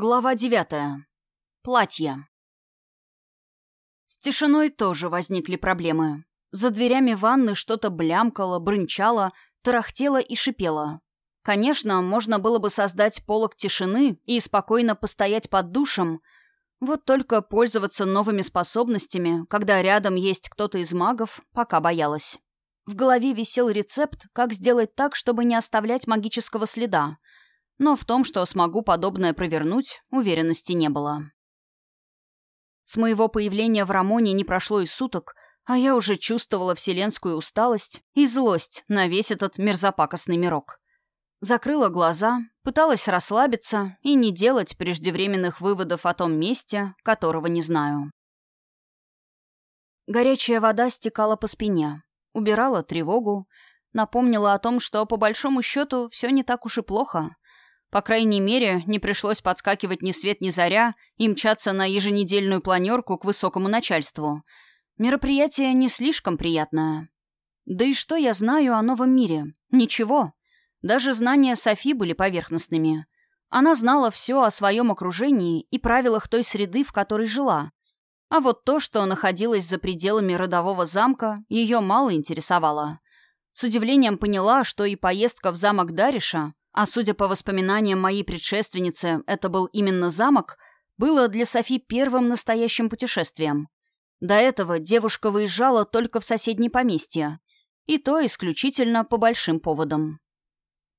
Глава девятая. Платье. С тишиной тоже возникли проблемы. За дверями ванны что-то блямкало, брынчало, тарахтело и шипело. Конечно, можно было бы создать полог тишины и спокойно постоять под душем, вот только пользоваться новыми способностями, когда рядом есть кто-то из магов, пока боялась. В голове висел рецепт, как сделать так, чтобы не оставлять магического следа — но в том, что смогу подобное провернуть, уверенности не было. С моего появления в Рамоне не прошло и суток, а я уже чувствовала вселенскую усталость и злость на весь этот мерзопакостный мирок. Закрыла глаза, пыталась расслабиться и не делать преждевременных выводов о том месте, которого не знаю. Горячая вода стекала по спине, убирала тревогу, напомнила о том, что по большому счету все не так уж и плохо — по крайней мере, не пришлось подскакивать ни свет ни заря и мчаться на еженедельную планерку к высокому начальству. Мероприятие не слишком приятное. Да и что я знаю о новом мире? Ничего. Даже знания Софи были поверхностными. Она знала все о своем окружении и правилах той среды, в которой жила. А вот то, что находилось за пределами родового замка, ее мало интересовало. С удивлением поняла, что и поездка в замок Дариша а судя по воспоминаниям моей предшественницы, это был именно замок, было для Софи первым настоящим путешествием. До этого девушка выезжала только в соседнее поместье, и то исключительно по большим поводам.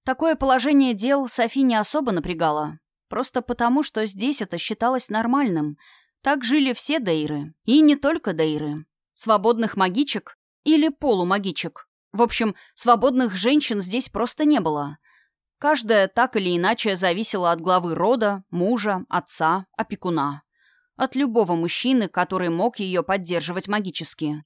Такое положение дел Софи не особо напрягало, просто потому, что здесь это считалось нормальным. Так жили все дейры, и не только дейры. Свободных магичек или полумагичек. В общем, свободных женщин здесь просто не было — Каждая так или иначе зависела от главы рода, мужа, отца, опекуна. От любого мужчины, который мог ее поддерживать магически.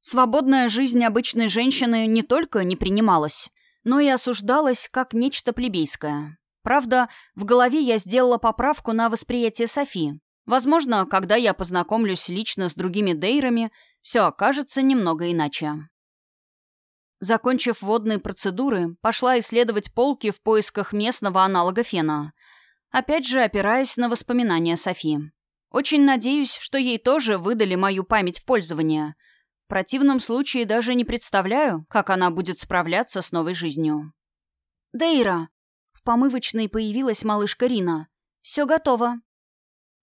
Свободная жизнь обычной женщины не только не принималась, но и осуждалась как нечто плебейское. Правда, в голове я сделала поправку на восприятие Софи. Возможно, когда я познакомлюсь лично с другими дейрами, все окажется немного иначе. Закончив водные процедуры, пошла исследовать полки в поисках местного аналога фена. Опять же, опираясь на воспоминания Софи. Очень надеюсь, что ей тоже выдали мою память в пользование. В противном случае даже не представляю, как она будет справляться с новой жизнью. «Дейра!» В помывочной появилась малышка Рина. «Все готово».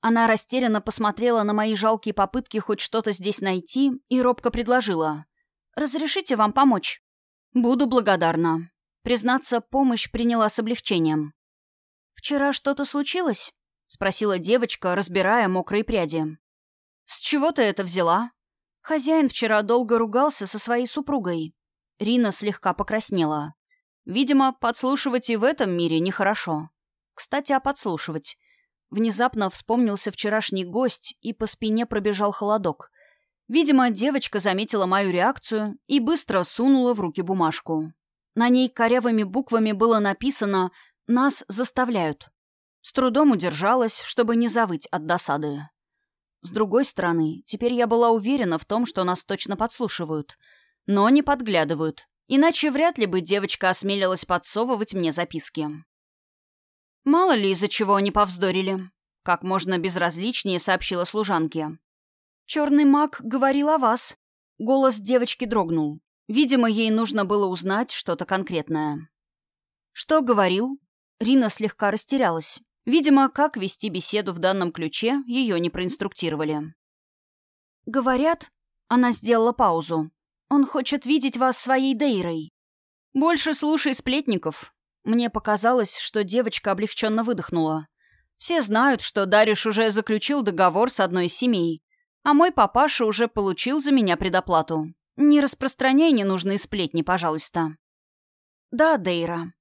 Она растерянно посмотрела на мои жалкие попытки хоть что-то здесь найти и робко предложила. «Разрешите вам помочь?» «Буду благодарна». Признаться, помощь приняла с облегчением. «Вчера что-то случилось?» — спросила девочка, разбирая мокрые пряди. «С чего ты это взяла?» Хозяин вчера долго ругался со своей супругой. Рина слегка покраснела. Видимо, подслушивать и в этом мире нехорошо. Кстати, а подслушивать. Внезапно вспомнился вчерашний гость, и по спине пробежал холодок. Видимо, девочка заметила мою реакцию и быстро сунула в руки бумажку. На ней корявыми буквами было написано «Нас заставляют». С трудом удержалась, чтобы не завыть от досады. С другой стороны, теперь я была уверена в том, что нас точно подслушивают. Но не подглядывают. Иначе вряд ли бы девочка осмелилась подсовывать мне записки. Мало ли из-за чего они повздорили. Как можно безразличнее сообщила служанке. «Черный маг говорил о вас». Голос девочки дрогнул. Видимо, ей нужно было узнать что-то конкретное. «Что говорил?» Рина слегка растерялась. Видимо, как вести беседу в данном ключе, ее не проинструктировали. «Говорят...» Она сделала паузу. «Он хочет видеть вас своей Дейрой». «Больше слушай сплетников». Мне показалось, что девочка облегченно выдохнула. Все знают, что Дариш уже заключил договор с одной из семей. А мой папаша уже получил за меня предоплату. Не распространяй ненужные сплетни, пожалуйста. Да, Дейра.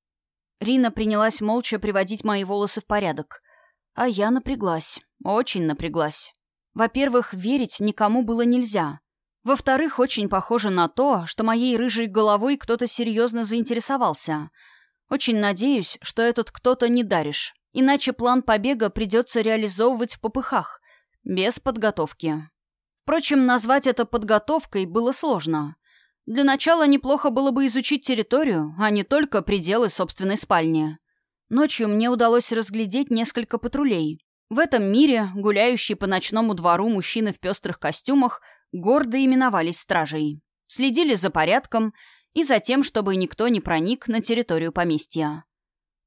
Рина принялась молча приводить мои волосы в порядок. А я напряглась. Очень напряглась. Во-первых, верить никому было нельзя. Во-вторых, очень похоже на то, что моей рыжей головой кто-то серьезно заинтересовался. Очень надеюсь, что этот кто-то не даришь. Иначе план побега придется реализовывать в попыхах. Без подготовки. Впрочем, назвать это подготовкой было сложно. Для начала неплохо было бы изучить территорию, а не только пределы собственной спальни. Ночью мне удалось разглядеть несколько патрулей. В этом мире гуляющие по ночному двору мужчины в пестрых костюмах гордо именовались стражей. Следили за порядком и за тем, чтобы никто не проник на территорию поместья.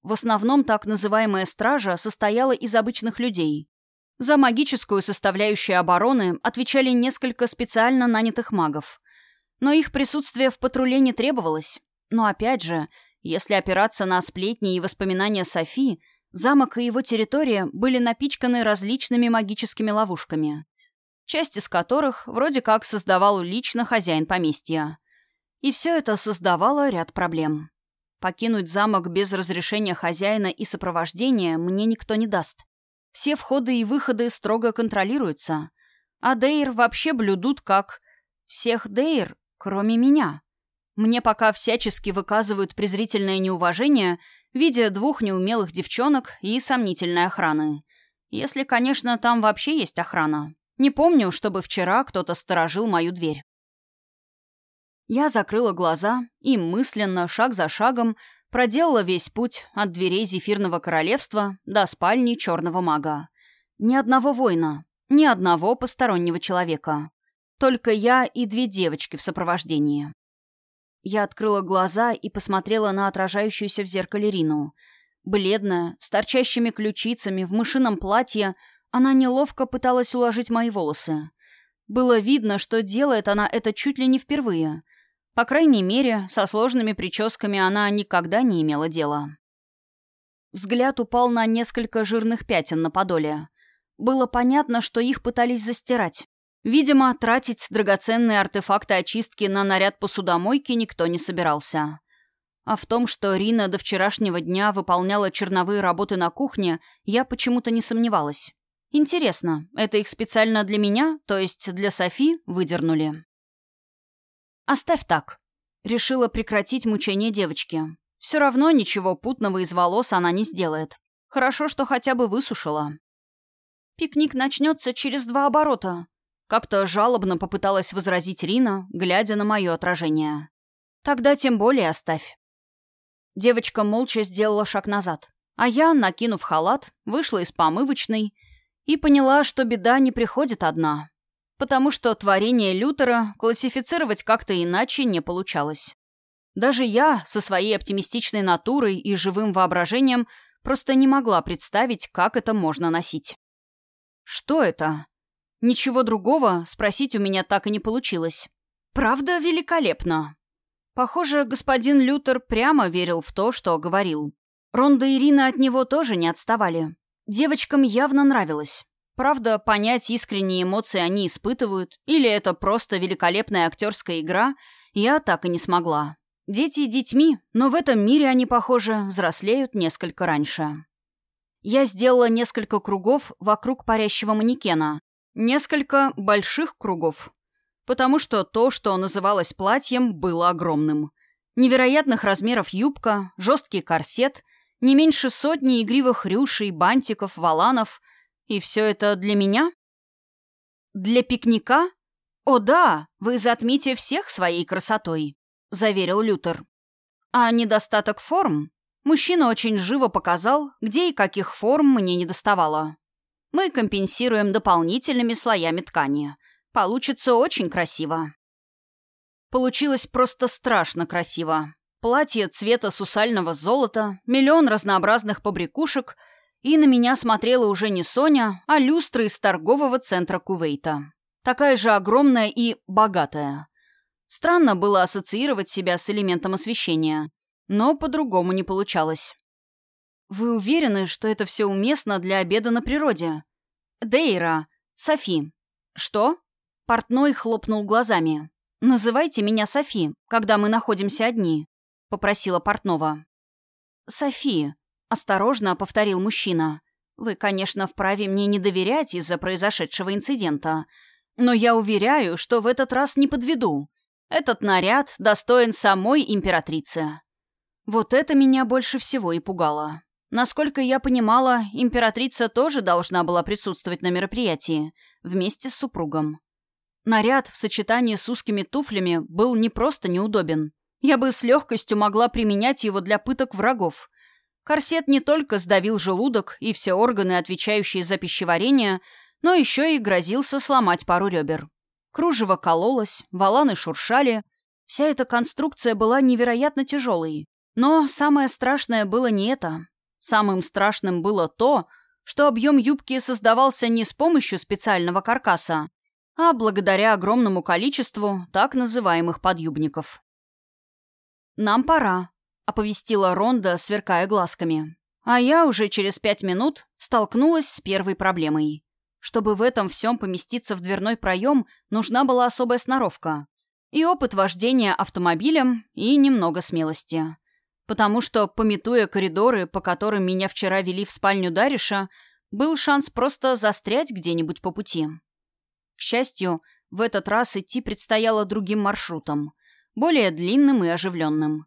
В основном так называемая стража состояла из обычных людей. За магическую составляющую обороны отвечали несколько специально нанятых магов. Но их присутствие в патруле не требовалось. Но опять же, если опираться на сплетни и воспоминания Софи, замок и его территория были напичканы различными магическими ловушками, часть из которых вроде как создавал лично хозяин поместья. И все это создавало ряд проблем. Покинуть замок без разрешения хозяина и сопровождения мне никто не даст. Все входы и выходы строго контролируются. А Дейр вообще блюдут как... Всех Дейр, кроме меня. Мне пока всячески выказывают презрительное неуважение, видя двух неумелых девчонок и сомнительной охраны. Если, конечно, там вообще есть охрана. Не помню, чтобы вчера кто-то сторожил мою дверь. Я закрыла глаза и мысленно, шаг за шагом, проделала весь путь от дверей Зефирного Королевства до спальни Черного Мага. Ни одного воина, ни одного постороннего человека. Только я и две девочки в сопровождении. Я открыла глаза и посмотрела на отражающуюся в зеркале Рину. Бледная, с торчащими ключицами, в мышином платье, она неловко пыталась уложить мои волосы. Было видно, что делает она это чуть ли не впервые — по крайней мере, со сложными прическами она никогда не имела дела. Взгляд упал на несколько жирных пятен на подоле. Было понятно, что их пытались застирать. Видимо, тратить драгоценные артефакты очистки на наряд посудомойки никто не собирался. А в том, что Рина до вчерашнего дня выполняла черновые работы на кухне, я почему-то не сомневалась. Интересно, это их специально для меня, то есть для Софи, выдернули? «Оставь так». Решила прекратить мучение девочки. Все равно ничего путного из волос она не сделает. Хорошо, что хотя бы высушила. Пикник начнется через два оборота. Как-то жалобно попыталась возразить Рина, глядя на мое отражение. Тогда тем более оставь. Девочка молча сделала шаг назад. А я, накинув халат, вышла из помывочной и поняла, что беда не приходит одна потому что творение Лютера классифицировать как-то иначе не получалось. Даже я, со своей оптимистичной натурой и живым воображением, просто не могла представить, как это можно носить. Что это? Ничего другого спросить у меня так и не получилось. Правда, великолепно. Похоже, господин Лютер прямо верил в то, что говорил. Ронда и Ирина от него тоже не отставали. Девочкам явно нравилось. Правда, понять искренние эмоции они испытывают, или это просто великолепная актерская игра, я так и не смогла. Дети детьми, но в этом мире они, похоже, взрослеют несколько раньше. Я сделала несколько кругов вокруг парящего манекена. Несколько больших кругов. Потому что то, что называлось платьем, было огромным. Невероятных размеров юбка, жесткий корсет, не меньше сотни игривых рюшей, бантиков, валанов — и все это для меня? Для пикника? О да, вы затмите всех своей красотой, заверил Лютер. А недостаток форм? Мужчина очень живо показал, где и каких форм мне не доставало. Мы компенсируем дополнительными слоями ткани. Получится очень красиво. Получилось просто страшно красиво. Платье цвета сусального золота, миллион разнообразных побрякушек — и на меня смотрела уже не Соня, а люстра из торгового центра Кувейта. Такая же огромная и богатая. Странно было ассоциировать себя с элементом освещения, но по-другому не получалось. «Вы уверены, что это все уместно для обеда на природе?» «Дейра. Софи». «Что?» Портной хлопнул глазами. «Называйте меня Софи, когда мы находимся одни», — попросила Портнова. «Софи», — осторожно повторил мужчина. «Вы, конечно, вправе мне не доверять из-за произошедшего инцидента, но я уверяю, что в этот раз не подведу. Этот наряд достоин самой императрицы». Вот это меня больше всего и пугало. Насколько я понимала, императрица тоже должна была присутствовать на мероприятии, вместе с супругом. Наряд в сочетании с узкими туфлями был не просто неудобен. Я бы с легкостью могла применять его для пыток врагов — Корсет не только сдавил желудок и все органы, отвечающие за пищеварение, но еще и грозился сломать пару ребер. Кружево кололось, валаны шуршали. Вся эта конструкция была невероятно тяжелой. Но самое страшное было не это. Самым страшным было то, что объем юбки создавался не с помощью специального каркаса, а благодаря огромному количеству так называемых подъюбников. «Нам пора», — оповестила Ронда, сверкая глазками. А я уже через пять минут столкнулась с первой проблемой. Чтобы в этом всем поместиться в дверной проем, нужна была особая сноровка. И опыт вождения автомобилем, и немного смелости потому что, пометуя коридоры, по которым меня вчера вели в спальню Дариша, был шанс просто застрять где-нибудь по пути. К счастью, в этот раз идти предстояло другим маршрутом, более длинным и оживленным.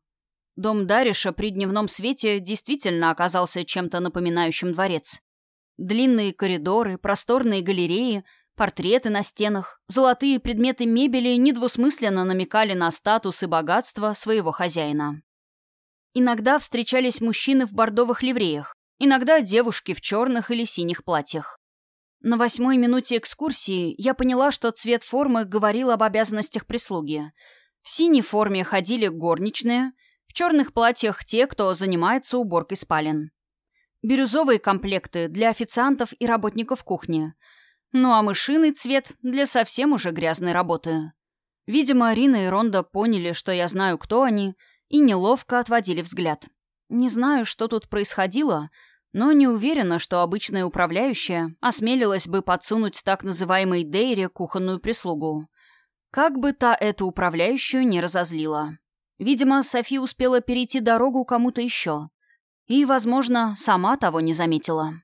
Дом Дариша при дневном свете действительно оказался чем-то напоминающим дворец. Длинные коридоры, просторные галереи, портреты на стенах, золотые предметы мебели недвусмысленно намекали на статус и богатство своего хозяина. Иногда встречались мужчины в бордовых ливреях, иногда девушки в черных или синих платьях. На восьмой минуте экскурсии я поняла, что цвет формы говорил об обязанностях прислуги. В синей форме ходили горничные, в черных платьях те, кто занимается уборкой спален. Бирюзовые комплекты для официантов и работников кухни. Ну а мышиный цвет для совсем уже грязной работы. Видимо, Арина и Ронда поняли, что я знаю, кто они — и неловко отводили взгляд. Не знаю, что тут происходило, но не уверена, что обычная управляющая осмелилась бы подсунуть так называемой Дейре кухонную прислугу. Как бы та эту управляющую не разозлила. Видимо, Софи успела перейти дорогу кому-то еще. И, возможно, сама того не заметила.